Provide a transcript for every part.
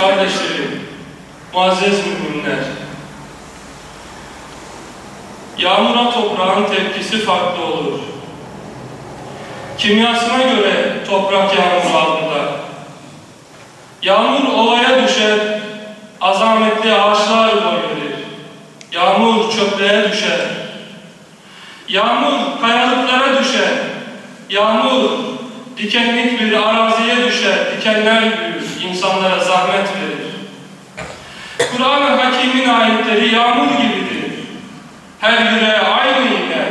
kardeşlerim, muazzez müminler, yağmura toprağın tepkisi farklı olur. Kimyasına göre toprak yağmur algılar. Yağmur ovaya düşer, azametli ağaçlar boy verir. Yağmur çöplüğe düşer. Yağmur kayalıklara düşer. Yağmur dikenlik bir araziye düşer, dikenler büyür, insanlara zahmet verir. Kur'an-ı Hakim'in ayetleri yağmur gibidir. Her yüreğe aynı iner.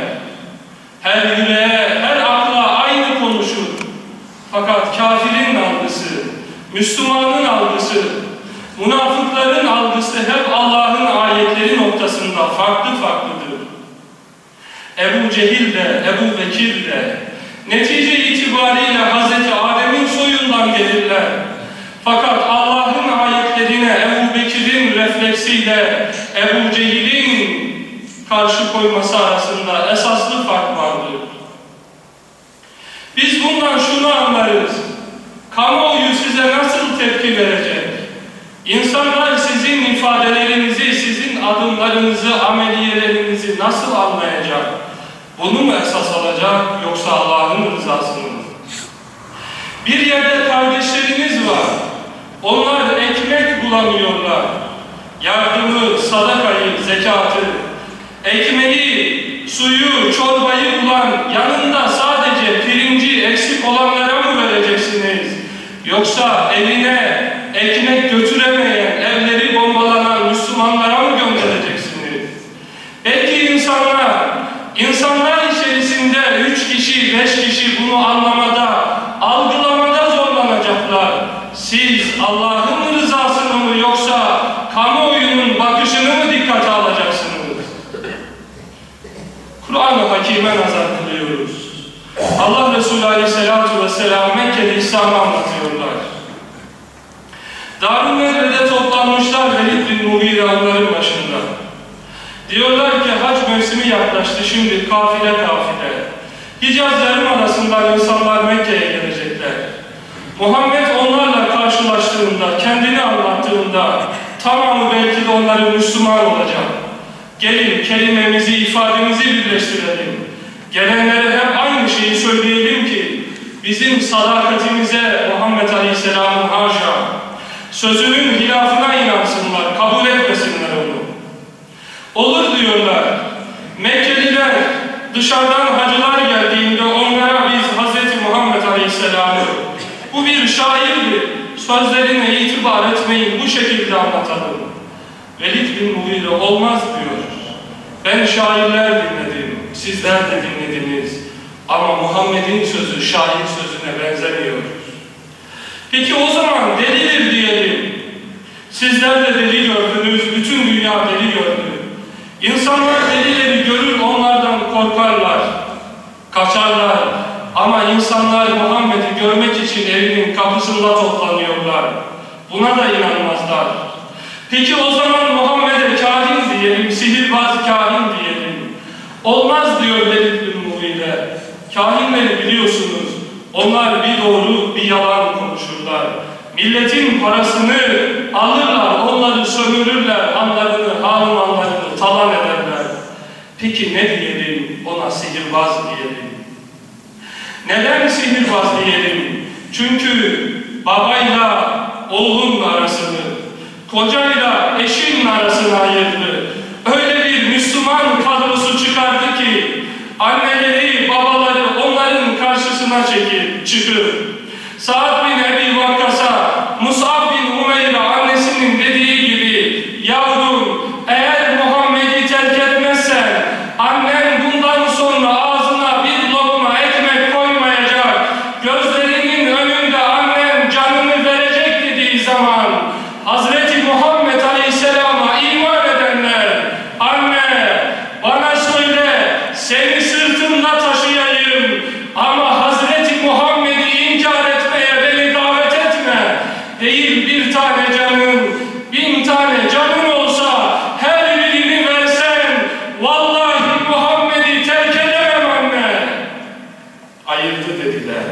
Her yüreğe, her akla aynı konuşur. Fakat kafirin algısı, Müslümanın algısı, münafıkların algısı hep Allah'ın ayetleri noktasında farklı farklıdır. Ebu Cehil de, Ebu Bekir de, netice itibariyle Hz. Adem'in soyundan gelirler. Fakat Allah'ın ayetlerine Ebu Bekir'in refleksiyle Ebu Cehil'in karşı koyması arasında esaslı fark vardır. Biz bundan şunu anlarız. Kamuoyu size nasıl tepki verecek? İnsanlar sizin ifadelerinizi, sizin adımlarınızı, ameliyelerinizi nasıl anlayacak? Bunu mu esas alacak yoksa Allah'ın rızasını mı? Bir yerde kardeşleriniz var. Onlar ekmek bulamıyorlar. Yardımı, sadakayı, zekatı, ekmeği, suyu, çorbayı bulan yanında sadece pirinci eksik olanlara mı vereceksiniz? Yoksa eline ekmek götüremeyen, evleri bombalanan Müslümanlara mı göndereceksiniz? Belki insanlar, insanlar içerisinde üç kişi, beş kişi bunu anlamada, algılamada zorlanacaklar. Allah'ın rızasını mı yoksa kamuoyunun bakışını mı dikkate alacaksınız? Kur'an-ı Hakim'e nazar kılıyoruz. Allah Resulü Aleyhisselatü Vesselam Mekke'de İslam'ı anlatıyorlar. Darun Nedve'de toplanmışlar Velid bin Mughire onların başında. Diyorlar ki hac mevsimi yaklaştı şimdi kafile kafile. Hicaz arasından insanlar Mekke'ye gelecekler. Muhammed karşılaştığında, kendini anlattığında tamamı belki de onların Müslüman olacak. Gelin kelimemizi, ifademizi birleştirelim. Gelenlere hep aynı şeyi söyleyelim ki bizim sadakatimize Muhammed Aleyhisselam'ın haşa sözünün hilafına inansınlar, kabul etmesinler onu. Olur diyorlar. Mekkeliler dışarıdan hacılar geldiğinde onlara biz Hz. Muhammed Aleyhisselam'ı bu bir şairdir. Sözlerine itibar etmeyin bu şekilde anlatalım. Velid bin Mughire olmaz diyor. Ben şairler dinledim, sizler de dinlediniz. Ama Muhammed'in sözü şair sözüne benzemiyor. Peki o zaman delidir diyelim. Sizler de deli gördünüz, bütün dünya deli gördü. İnsanlar delileri görür, onlardan korkarlar, kaçarlar. Ama insanlar Muhammed'i görmek için evinin kapısında toplanıyorlar. Buna da inanmazlar. Peki o zaman Muhammed'e kahin diyelim, sihirbaz kahin diyelim. Olmaz diyor Velid bin Mughire. Kahinleri biliyorsunuz. Onlar bir doğru bir yalan konuşurlar. Milletin parasını alırlar, onları sömürürler, anlarını, hanumanlarını talan ederler. Peki ne diyelim? Ona sihirbaz diyelim. Neden sihirbaz diyelim? Çünkü babayla oğlun arasını, kocayla eşin arasını ayırdı. Öyle bir Müslüman kadrosu çıkardı ki anneleri, babaları onların karşısına çekip çıkıp Sa'd bin Ebi Vakkas'a Mus'ab bin Umeyr'e annesinin dediği gibi yavrum eğer Muhammed'i terk etmezsen annen bundan sonra ağzına bir lokma ekmek koymayacak gözlerinin önünde annem canını verecek dediği zaman Hazreti Muhammed Aleyhisselam'a iman edenler anne bana söyle seni sırtımda taşıyayım ama Hazreti Muhammed'i inkar etmeye beni davet etme değil bir tane canın bin tane canın olsa her birini versen vallahi Muhammed'i terk edemem anne ayırdı dediler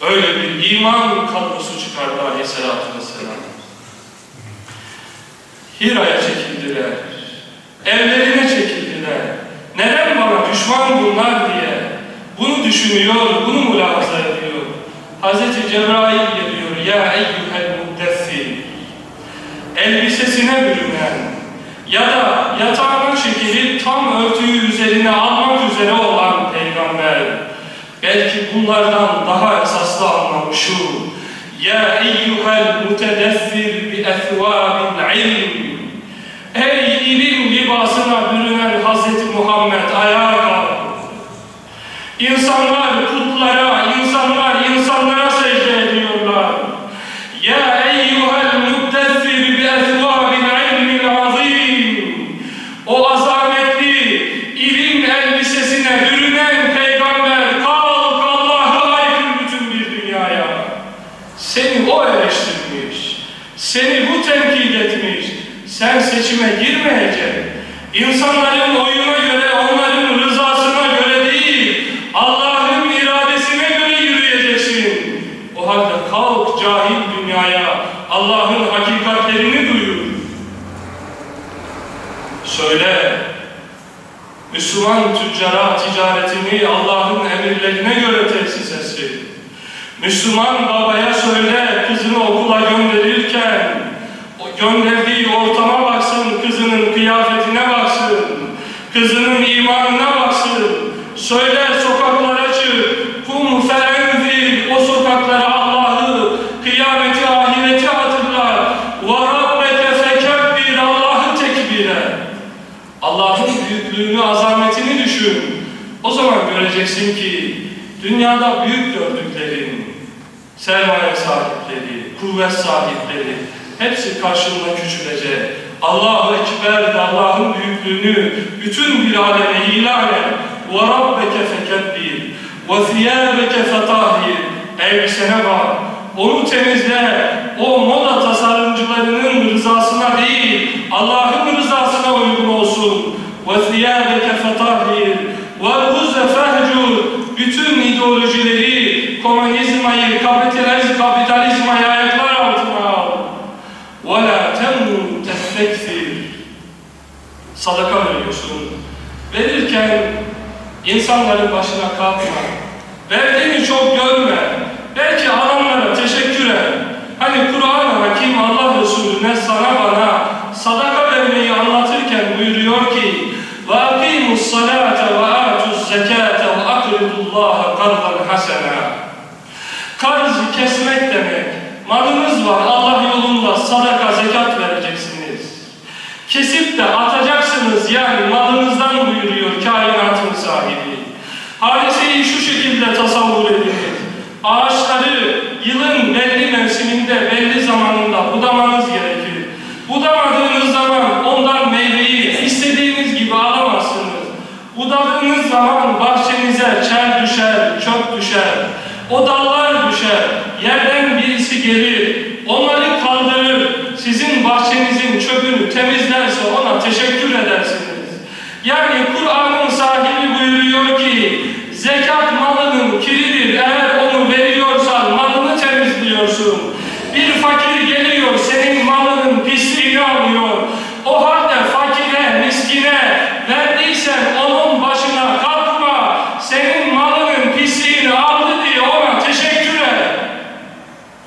öyle bir iman kadrosu çıkardı aleyhissalatü vesselam Hira'ya çekildiler. Evlerine çekildiler. Neden bana düşman bunlar diye. Bunu düşünüyor, bunu mülahaza ediyor. Hazreti Cebrail geliyor. Ya eyyuhel muddessir. Elbisesine bürünen ya da yatağına çekilip tam örtüyü üzerine almak üzere olan peygamber. Belki bunlardan daha esaslı şu. Ya eyyuhel mutedessir bi ethvabil ilm. Ey ilim libasına bürünen Hazreti Muhammed ayağa kalk. İnsanlar putlara, insanlar insanlara secde ediyorlar. Ya eyyuhel muddessir bi ethvabil ilmil azim. O azametli ilim elbisesine bürünen peygamber kalk Allah'a aykırı bütün bir dünyaya. Seni o eleştirmiş, seni bu tenkit etmiş, sen seçime girmeyeceksin. İnsanların oyuna göre, onların rızasına göre değil, Allah'ın iradesine göre yürüyeceksin. O halde kalk cahil dünyaya, Allah'ın hakikatlerini duyur. Söyle, Müslüman tüccara ticaretini Allah'ın emirlerine göre tesis etsin. Müslüman babaya söyle kızını okula gönderirken gönderdiği ortama baksın, kızının kıyafetine baksın, kızının imanına baksın. Söyle sokaklara çık, kum feenzil, o sokaklara Allah'ı, kıyameti, ahireti hatırla. Ve rabbeke fekebbir, Allah'ı tekbire. Allah'ın büyüklüğünü, azametini düşün. O zaman göreceksin ki dünyada büyük gördüklerin, sermaye sahipleri, kuvvet sahipleri hepsi karşılığında küçülecek. Allahu Ekber ve Allah'ın büyüklüğünü bütün bir aleme ilan et. Ve Rabbeke fekebbir. Ve ziyâbeke fetahir. Elbisene bak. Onu temizle. O moda tasarımcılarının rızasına değil, Allah'ın rızasına uygun olsun. Ve ziyâbeke fetahir. insanların başına kalkma. Verdiğini çok görme. Belki alanlara teşekkür et. Hani Kur'an-ı Hakim Allah Resulüne sana bana sadaka vermeyi anlatırken buyuruyor ki وَاقِيمُوا الصَّلَاةَ وَآتُوا الزَّكَاةَ وَاَقْرِضُوا اللّٰهَ قَرْضًا حَسَنًا Karz kesmek demek. Malınız var Allah yolunda sadaka zekat vereceksiniz. Kesip de atacaksınız yani malınızdan buyuruyor kainatın sahibi. Hadiseyi şu şekilde tasavvur edin. Ağaçları yılın belli mevsiminde, belli zamanında budamanız gerekir. Budamadığınız zaman ondan meyveyi istediğiniz gibi alamazsınız. Budadığınız zaman bahçenize çer düşer, çöp düşer. O dallar düşer, yerden birisi gelir, onları kaldırır, sizin bahçenizin çöpünü temizlerse ona teşekkür edersiniz. Yani Kur'an'ın sahibi buyuruyor ki, zekat malının kiridir, eğer onu veriyorsan malını temizliyorsun. Bir fakir geliyor, senin malının pisliğini alıyor. O halde fakire, miskine verdiysen onun başına kalkma, senin malının pisliğini aldı diye ona teşekkür et.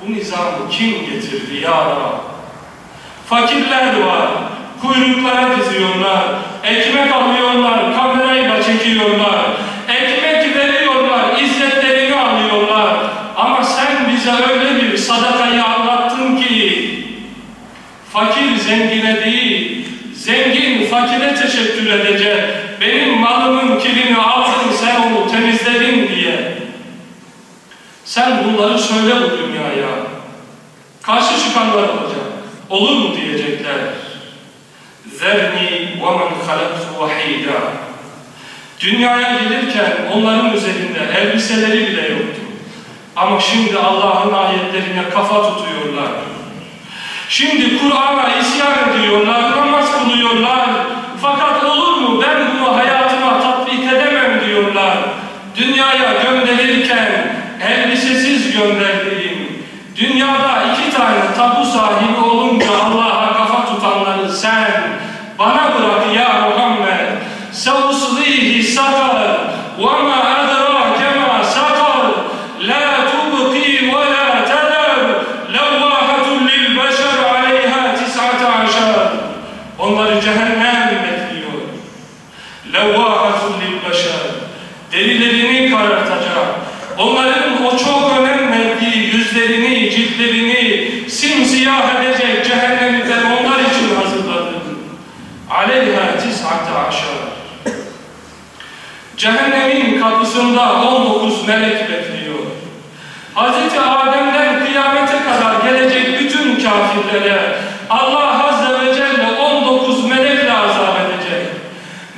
Bu nizamı kim getirdi ya Rab? Fakirler var, kuyruklara diziyorlar, ekmek alıyorlar, kamerayla çekiyorlar, ekmek veriyorlar, izzetlerini alıyorlar. Ama sen bize öyle bir sadakayı anlattın ki, fakir zengine değil, zengin fakire teşekkür edecek, benim malımın kirini aldın sen onu temizledin diye. Sen bunları söyle bu dünyaya. Karşı çıkanlar olacak. Olur mu diyecekler. Zerni ve men halaktu vahida. Dünyaya gelirken onların üzerinde elbiseleri bile yoktu. Ama şimdi Allah'ın ayetlerine kafa tutuyorlar. Şimdi Kur'an'a isyan ediyorlar, namaz kılıyorlar. Fakat olur mu ben bunu hayatıma tatbik edemem diyorlar. Dünyaya gönderirken elbisesiz gönderdiğim, dünyada iki tane tabu sahibi olunca Allah'a kafa tutanları sen bana bırak Onların o çok önem verdiği yüzlerini, ciltlerini simsiyah edecek cehennemden onlar için hazırladım. Aleyha tis'ate aşar. Cehennemin kapısında 19 melek bekliyor. Hz. Adem'den kıyamete kadar gelecek bütün kafirlere Allah Azze ve Celle 19 melekle azap edecek.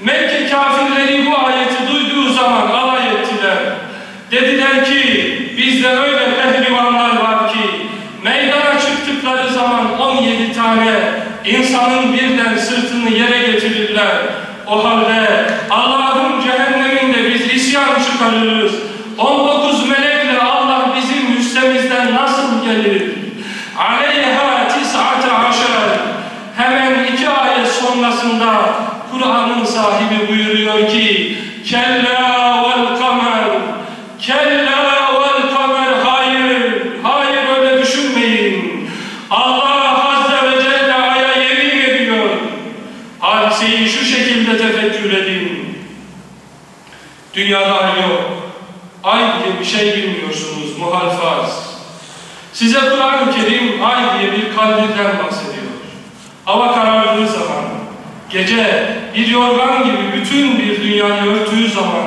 Mekke kafirleri bu ayeti duyduğu zaman alay ettiler. Dediler ki bizde öyle pehlivanlar var ki meydana çıktıkları zaman 17 tane insanın birden sırtını yere getirirler. O halde Allah'ın cehenneminde biz isyan çıkarırız. 19 melekle Allah bizim üstemizden nasıl gelir? Aleyha tis'ate aşer. Hemen iki ayet sonrasında Kur'an'ın sahibi buyuruyor ki Kella vel kamer Kella vel kamer Hayır, hayır öyle düşünmeyin. Allah Azze ve Celle aya yemin ediyor. Hadiseyi şu şekilde tefekkür edin. Dünyada ay yok. Ay diye bir şey bilmiyorsunuz, muhal farz. Size Kur'an-ı Kerim ay diye bir kandilden bahsediyor. Hava karardığı zaman, gece bir yorgan gibi bütün bir dünyayı örtüğü zaman,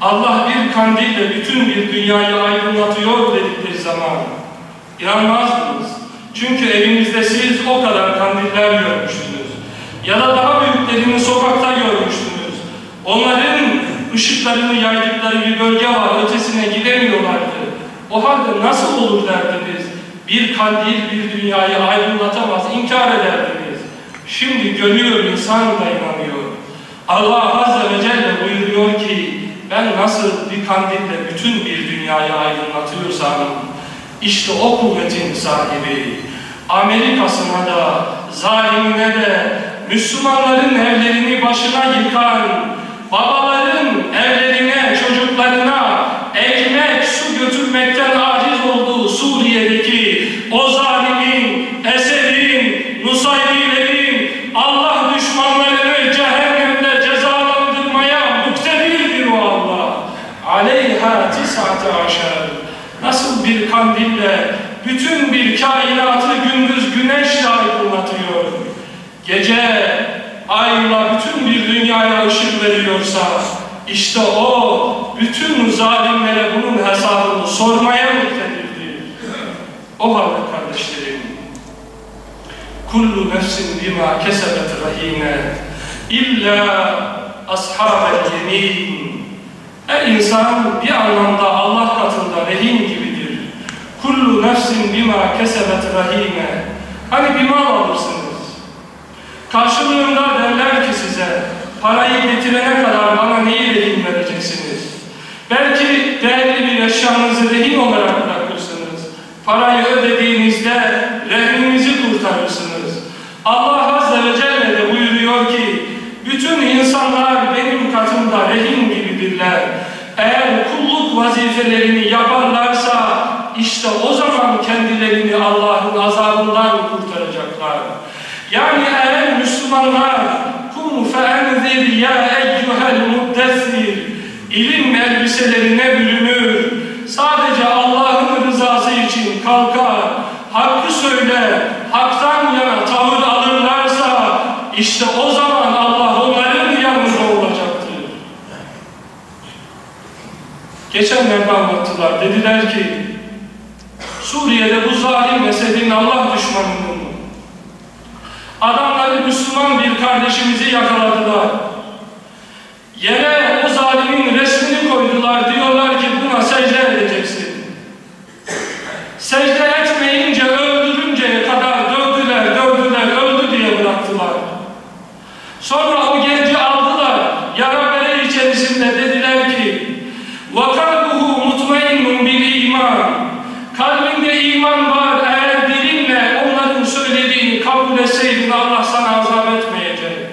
Allah bir kandille bütün bir dünyayı aydınlatıyor dedikleri zaman, inanmazdınız. Çünkü evinizde siz o kadar kandiller görmüştünüz. Ya da daha büyüklerini sokakta görmüştünüz. Onların ışıklarını yaydıkları bir bölge var, ötesine gidemiyorlardı. O halde nasıl olur derdiniz? Bir kandil bir dünyayı aydınlatamaz, inkar ederdiniz. Şimdi görüyor, insan da inanıyor. Allah Azze ve Celle buyuruyor ki, ben nasıl bir kandille bütün bir dünyayı aydınlatıyorsam, işte o kuvvetin sahibi, Amerika'sına da, zalimine de, Müslümanların evlerini başına yıkan, babaların evlerine, çocuklarına ekmek, su götürmekten Suriye'deki o zalimin, Esed'in, Nusayrilerin, Allah düşmanlarını cehennemde cezalandırmaya muktedirdir o Allah. Aleyha tis'ate aşer. Nasıl bir kandille bütün bir kainatı gündüz güneşle aydınlatıyor. Gece ayla bütün bir dünyaya ışık veriyorsa işte o bütün zalimlere bunun hesabını sormaya muktedirdir. O halde kardeşlerim kullu nefsin bima kesebet rahine illa ashabel yemin her insan bir anlamda Allah katında rehin gibidir. Kullu nefsin bima kesebet rahine hani bir mal alırsınız Karşılığında derler ki size, parayı getirene kadar bana neyi rehin vereceksiniz? Belki değerli bir eşyanızı rehin olarak. Parayı ödediğinizde rehininizi kurtarırsınız. Allah Azze ve Celle de buyuruyor ki, bütün insanlar benim katımda rehin gibidirler. Eğer kulluk vazifelerini yaparlarsa, işte o zaman kendilerini Allah'ın azabından kurtaracaklar. Yani eğer Müslümanlar kum feenzir ya eyyuhel muddessir ilim elbiselerine bürünür. Söyler, haktan yana tavır alırlarsa işte o zaman Allah onların yanında olacaktır. Geçenlerde anlattılar. Dediler ki Suriye'de bu zalim Esed'in Allah düşmanının Adamları Müslüman bir kardeşimizi yakaladılar. Yere o zalimin resmini koydular. Diyorlar iman var eğer dilinle onların söylediğini kabul etseydin Allah sana azap etmeyecek.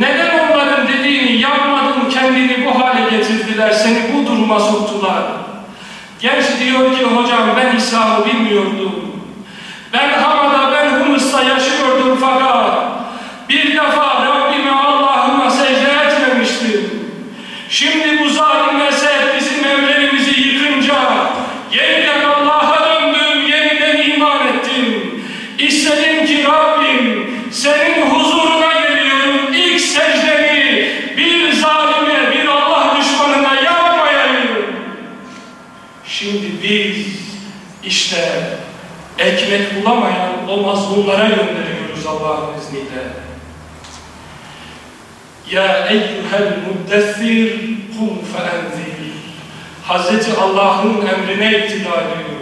Neden onların dediğini yapmadın kendini bu hale getirdiler seni bu duruma soktular. Genç diyor ki hocam ben İslam'ı bilmiyordum. Ben Hama'da ben Humus'ta yaşıyordum fakat bir defa Rabbime Allah'ıma secde etmemiştim. Şimdi bu ekmek bulamayan o mazlumlara gönderiyoruz Allah'ın izniyle. Ya eyyuhel muddessir kum feenzir. Hazreti Allah'ın emrine iktidar ediyoruz.